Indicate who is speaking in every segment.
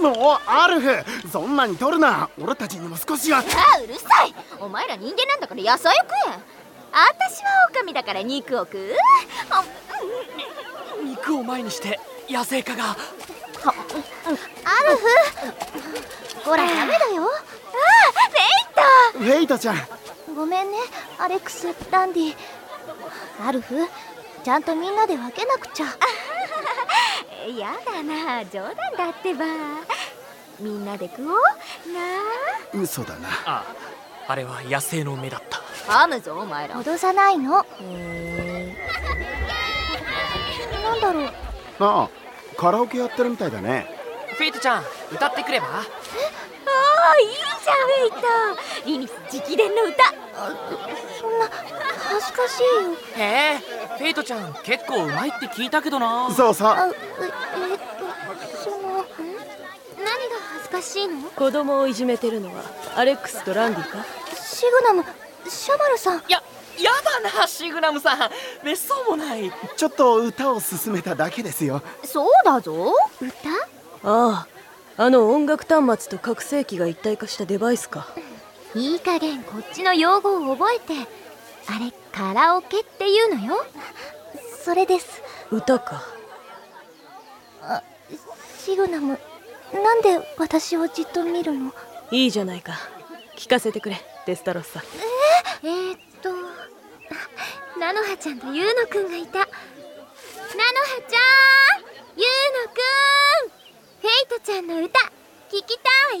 Speaker 1: もうアルフそんなに取るな俺たちにも少しは。
Speaker 2: あうるさい。お前ら人間なんだから野菜を食え。私は狼だから肉を食う。あ
Speaker 3: 肉を前にして野生化が。
Speaker 2: アルフほらダメだよ。あ
Speaker 1: フェイト。ちゃん
Speaker 2: フェイトごめんねアレックスランディ。アルフちゃんとみんなで分けなくちゃやだな冗談だってば。みんなで食おう。な
Speaker 1: 嘘だな。
Speaker 3: ああれは野生の目だった。
Speaker 2: あ噛むぞお前ら。脅さないの。なんだろう。
Speaker 1: ああカラオケやってるみたいだね。
Speaker 3: フェイトちゃん歌ってくれば？
Speaker 2: ああいいじゃんフェイト。リニス直伝の歌。そんな恥ずかしいよ。
Speaker 3: へえフェイトちゃん結構うまいって聞いたけどな。
Speaker 1: そうそう。
Speaker 2: あええっとその何が恥ずかしいの？
Speaker 4: 子供をいじめてるのはアレックスとランディか？
Speaker 2: シグナムシャバルさん。
Speaker 3: ややだなシグナムさん。別荘もない。
Speaker 1: ちょっと歌を進めただけですよ。
Speaker 2: そうだぞ。歌？
Speaker 4: あああの音楽端末と拡声器が一体化したデバイスか。
Speaker 2: いい加減こっちの用語を覚えてあれカラオケっていうのよ。それです。
Speaker 4: 歌か。
Speaker 2: シグナムなんで私をじっと見るの？
Speaker 4: いいじゃないか。聞かせてくれデスタロッサ
Speaker 2: えー、っとナノハちゃんとユーノくんがいた。ナノハちゃんユーノくんフェイトちゃんの歌聞きたい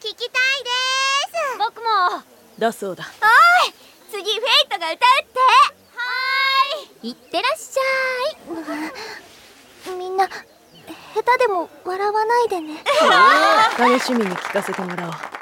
Speaker 2: 聞きたいです僕も
Speaker 4: だそうだ。
Speaker 2: おい次フェイトが歌うって。はーい。いってらっしゃい。みんな下手でも笑わないでね。
Speaker 4: 楽しみに聞かせてもらおう